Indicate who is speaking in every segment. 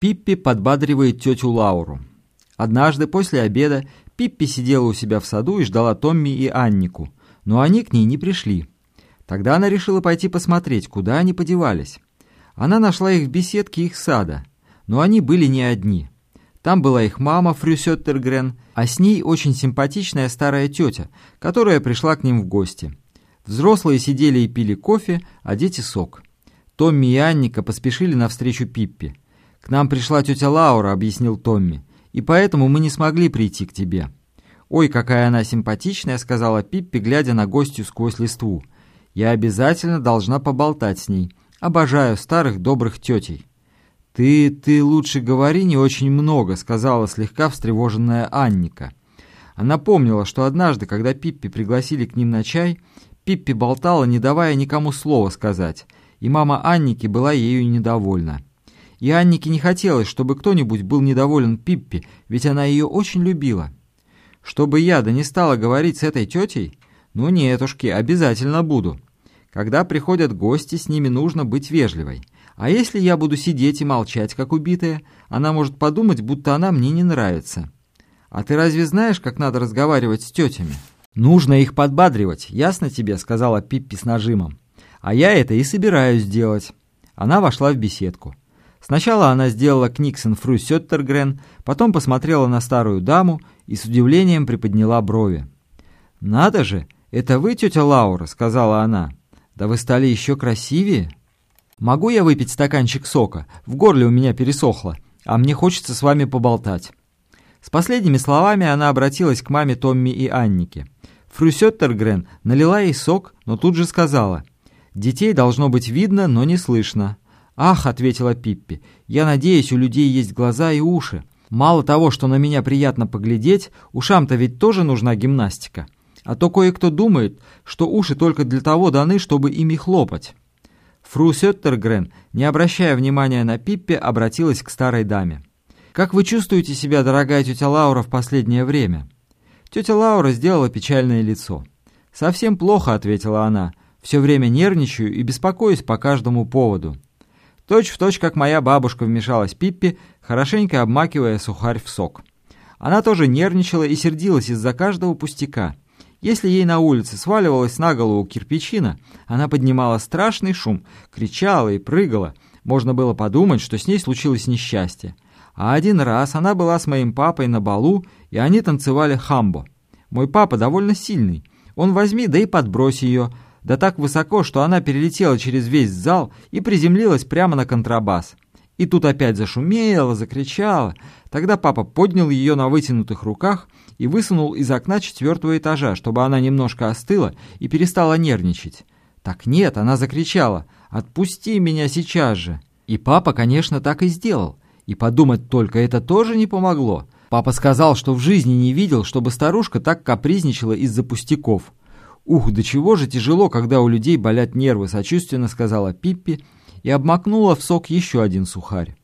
Speaker 1: Пиппи подбадривает тетю Лауру. Однажды после обеда Пиппи сидела у себя в саду и ждала Томми и Аннику, но они к ней не пришли. Тогда она решила пойти посмотреть, куда они подевались. Она нашла их в беседке их сада, но они были не одни. Там была их мама Фрю Сеттергрен, а с ней очень симпатичная старая тетя, которая пришла к ним в гости. Взрослые сидели и пили кофе, а дети сок. Томми и Анника поспешили навстречу Пиппи. «К нам пришла тетя Лаура», — объяснил Томми, «и поэтому мы не смогли прийти к тебе». «Ой, какая она симпатичная», — сказала Пиппи, глядя на гостью сквозь листву. «Я обязательно должна поболтать с ней. Обожаю старых добрых тетей». «Ты, ты лучше говори не очень много», — сказала слегка встревоженная Анника. Она помнила, что однажды, когда Пиппи пригласили к ним на чай, Пиппи болтала, не давая никому слова сказать, и мама Анники была ею недовольна. И Аннике не хотелось, чтобы кто-нибудь был недоволен Пиппи, ведь она ее очень любила. Чтобы я да не стала говорить с этой тетей? Ну нетушки, обязательно буду. Когда приходят гости, с ними нужно быть вежливой. А если я буду сидеть и молчать, как убитая, она может подумать, будто она мне не нравится. А ты разве знаешь, как надо разговаривать с тетями? Нужно их подбадривать, ясно тебе, сказала Пиппи с нажимом. А я это и собираюсь делать. Она вошла в беседку. Сначала она сделала Книксон фру Сеттергрен, потом посмотрела на старую даму и с удивлением приподняла брови. «Надо же, это вы, тетя Лаура?» — сказала она. «Да вы стали еще красивее. Могу я выпить стаканчик сока? В горле у меня пересохло, а мне хочется с вами поболтать». С последними словами она обратилась к маме Томми и Аннике. Фру Сеттергрен налила ей сок, но тут же сказала, «Детей должно быть видно, но не слышно. «Ах», — ответила Пиппи, — «я надеюсь, у людей есть глаза и уши. Мало того, что на меня приятно поглядеть, ушам-то ведь тоже нужна гимнастика. А то кое-кто думает, что уши только для того даны, чтобы ими хлопать». Фру Сеттергрен, не обращая внимания на Пиппи, обратилась к старой даме. «Как вы чувствуете себя, дорогая тетя Лаура, в последнее время?» Тетя Лаура сделала печальное лицо. «Совсем плохо», — ответила она. «Все время нервничаю и беспокоюсь по каждому поводу». Точь в точь, как моя бабушка вмешалась Пиппи, хорошенько обмакивая сухарь в сок. Она тоже нервничала и сердилась из-за каждого пустяка. Если ей на улице сваливалась на голову кирпичина, она поднимала страшный шум, кричала и прыгала. Можно было подумать, что с ней случилось несчастье. А один раз она была с моим папой на балу, и они танцевали хамбо. Мой папа довольно сильный. Он возьми, да и подбрось ее, да так высоко, что она перелетела через весь зал и приземлилась прямо на контрабас. И тут опять зашумела, закричала. Тогда папа поднял ее на вытянутых руках и высунул из окна четвертого этажа, чтобы она немножко остыла и перестала нервничать. Так нет, она закричала «Отпусти меня сейчас же!» И папа, конечно, так и сделал. И подумать только, это тоже не помогло. Папа сказал, что в жизни не видел, чтобы старушка так капризничала из-за пустяков. «Ух, до чего же тяжело, когда у людей болят нервы», — сочувственно сказала Пиппи и обмакнула в сок еще один сухарь.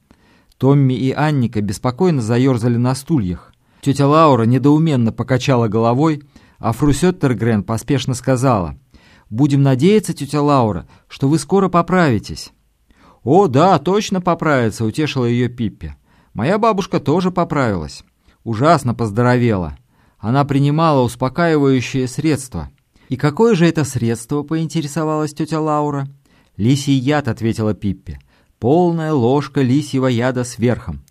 Speaker 1: Томми и Анника беспокойно заерзали на стульях. Тетя Лаура недоуменно покачала головой, а Фру Сеттергрен поспешно сказала, «Будем надеяться, тетя Лаура, что вы скоро поправитесь». «О, да, точно поправится», — утешила ее Пиппи. «Моя бабушка тоже поправилась. Ужасно поздоровела. Она принимала успокаивающие средства». «И какое же это средство?» — поинтересовалась тетя Лаура. «Лисий яд», — ответила Пиппи. «Полная ложка лисьего яда с верхом.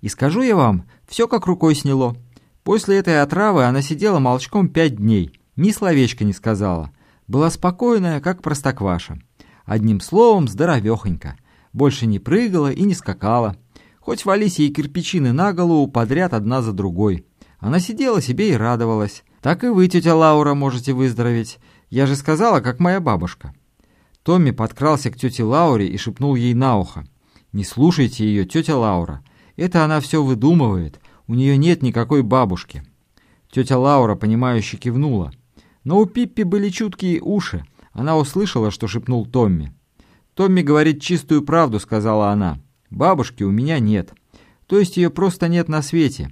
Speaker 1: И скажу я вам, все как рукой сняло. После этой отравы она сидела молчком пять дней, ни словечка не сказала. Была спокойная, как простокваша. Одним словом, здоровехонька. Больше не прыгала и не скакала. Хоть вались ей кирпичины на голову подряд одна за другой. Она сидела себе и радовалась. Так и вы, тетя Лаура, можете выздороветь. Я же сказала, как моя бабушка». Томми подкрался к тете Лауре и шепнул ей на ухо. «Не слушайте ее, тетя Лаура. Это она все выдумывает. У нее нет никакой бабушки». Тетя Лаура, понимающе кивнула. Но у Пиппи были чуткие уши. Она услышала, что шепнул Томми. «Томми говорит чистую правду», — сказала она. «Бабушки у меня нет. То есть ее просто нет на свете.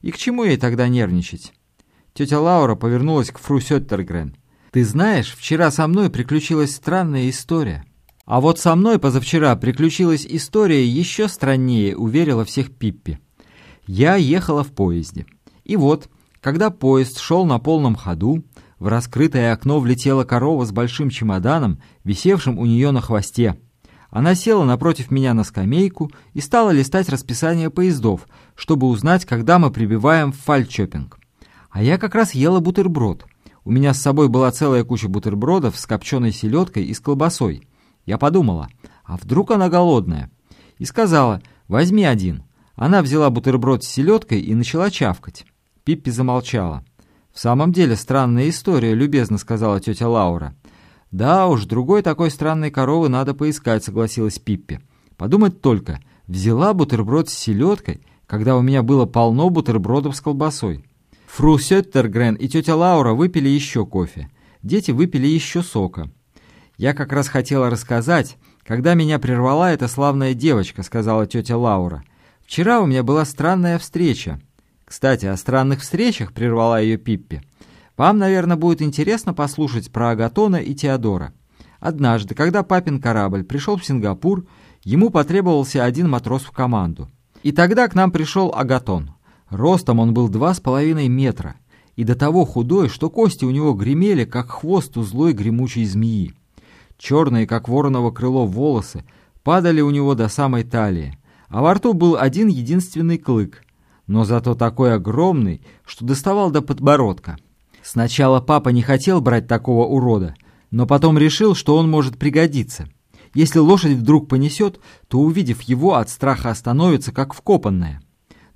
Speaker 1: И к чему ей тогда нервничать?» Тетя Лаура повернулась к фру Сеттергрен. «Ты знаешь, вчера со мной приключилась странная история». А вот со мной позавчера приключилась история еще страннее, уверила всех Пиппи. Я ехала в поезде. И вот, когда поезд шел на полном ходу, в раскрытое окно влетела корова с большим чемоданом, висевшим у нее на хвосте. Она села напротив меня на скамейку и стала листать расписание поездов, чтобы узнать, когда мы прибываем в Фальчопинг. А я как раз ела бутерброд. У меня с собой была целая куча бутербродов с копченой селедкой и с колбасой. Я подумала, а вдруг она голодная? И сказала, возьми один. Она взяла бутерброд с селедкой и начала чавкать. Пиппи замолчала. «В самом деле странная история», — любезно сказала тетя Лаура. «Да уж, другой такой странной коровы надо поискать», — согласилась Пиппи. «Подумать только, взяла бутерброд с селедкой, когда у меня было полно бутербродов с колбасой». Фру Сеттергрен и тетя Лаура выпили еще кофе. Дети выпили еще сока. «Я как раз хотела рассказать, когда меня прервала эта славная девочка», — сказала тетя Лаура. «Вчера у меня была странная встреча». «Кстати, о странных встречах», — прервала ее Пиппи. Вам, наверное, будет интересно послушать про Агатона и Теодора. Однажды, когда папин корабль пришел в Сингапур, ему потребовался один матрос в команду. И тогда к нам пришел Агатон. Ростом он был два с половиной метра, и до того худой, что кости у него гремели, как хвост у злой гремучей змеи. Черные, как вороново крыло, волосы падали у него до самой талии, а во рту был один единственный клык, но зато такой огромный, что доставал до подбородка. Сначала папа не хотел брать такого урода, но потом решил, что он может пригодиться. Если лошадь вдруг понесет, то, увидев его, от страха остановится, как вкопанная.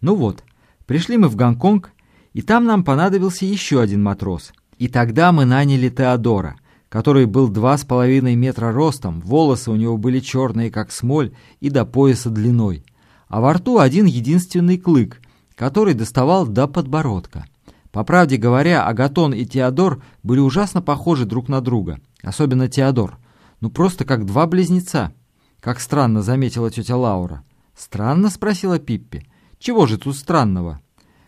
Speaker 1: Ну вот, пришли мы в Гонконг, и там нам понадобился еще один матрос. И тогда мы наняли Теодора, который был два с половиной метра ростом, волосы у него были черные, как смоль, и до пояса длиной. А во рту один единственный клык, который доставал до подбородка. По правде говоря, Агатон и Теодор были ужасно похожи друг на друга, особенно Теодор. Ну просто как два близнеца. Как странно, заметила тетя Лаура. Странно, спросила Пиппи. Чего же тут странного?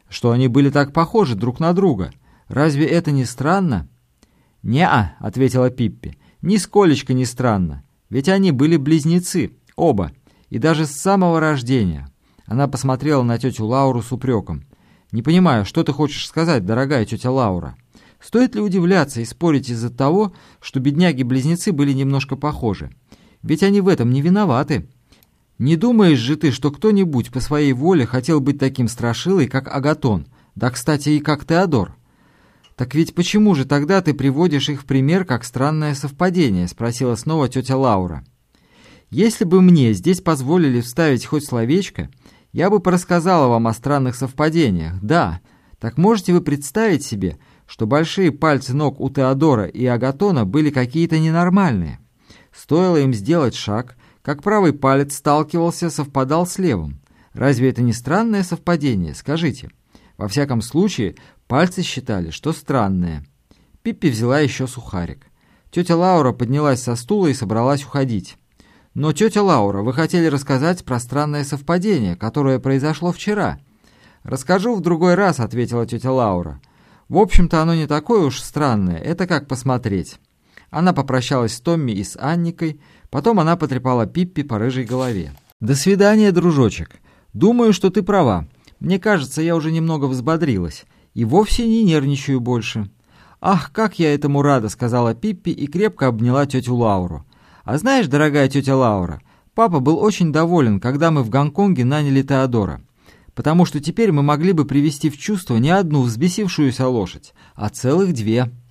Speaker 1: Что они были так похожи друг на друга. Разве это не странно? «Не-а», — ответила Пиппи, — «нисколечко не странно. Ведь они были близнецы, оба, и даже с самого рождения». Она посмотрела на тетю Лауру с упреком. Не понимаю, что ты хочешь сказать, дорогая тетя Лаура? Стоит ли удивляться и спорить из-за того, что бедняги-близнецы были немножко похожи? Ведь они в этом не виноваты. Не думаешь же ты, что кто-нибудь по своей воле хотел быть таким страшилой, как Агатон, да, кстати, и как Теодор? «Так ведь почему же тогда ты приводишь их в пример как странное совпадение?» — спросила снова тетя Лаура. «Если бы мне здесь позволили вставить хоть словечко, я бы порассказала вам о странных совпадениях, да. Так можете вы представить себе, что большие пальцы ног у Теодора и Агатона были какие-то ненормальные? Стоило им сделать шаг, как правый палец сталкивался, совпадал с левым. Разве это не странное совпадение, скажите? Во всяком случае, пальцы считали, что странное. Пиппи взяла еще сухарик. Тетя Лаура поднялась со стула и собралась уходить. Но, тетя Лаура, вы хотели рассказать про странное совпадение, которое произошло вчера. Расскажу в другой раз, ответила тетя Лаура. В общем-то, оно не такое уж странное, это как посмотреть. Она попрощалась с Томми и с Анникой, потом она потрепала Пиппи по рыжей голове. «До свидания, дружочек. Думаю, что ты права. Мне кажется, я уже немного взбодрилась и вовсе не нервничаю больше». «Ах, как я этому рада!» — сказала Пиппи и крепко обняла тетю Лауру. А знаешь, дорогая тетя Лаура, папа был очень доволен, когда мы в Гонконге наняли Теодора, потому что теперь мы могли бы привести в чувство не одну взбесившуюся лошадь, а целых две –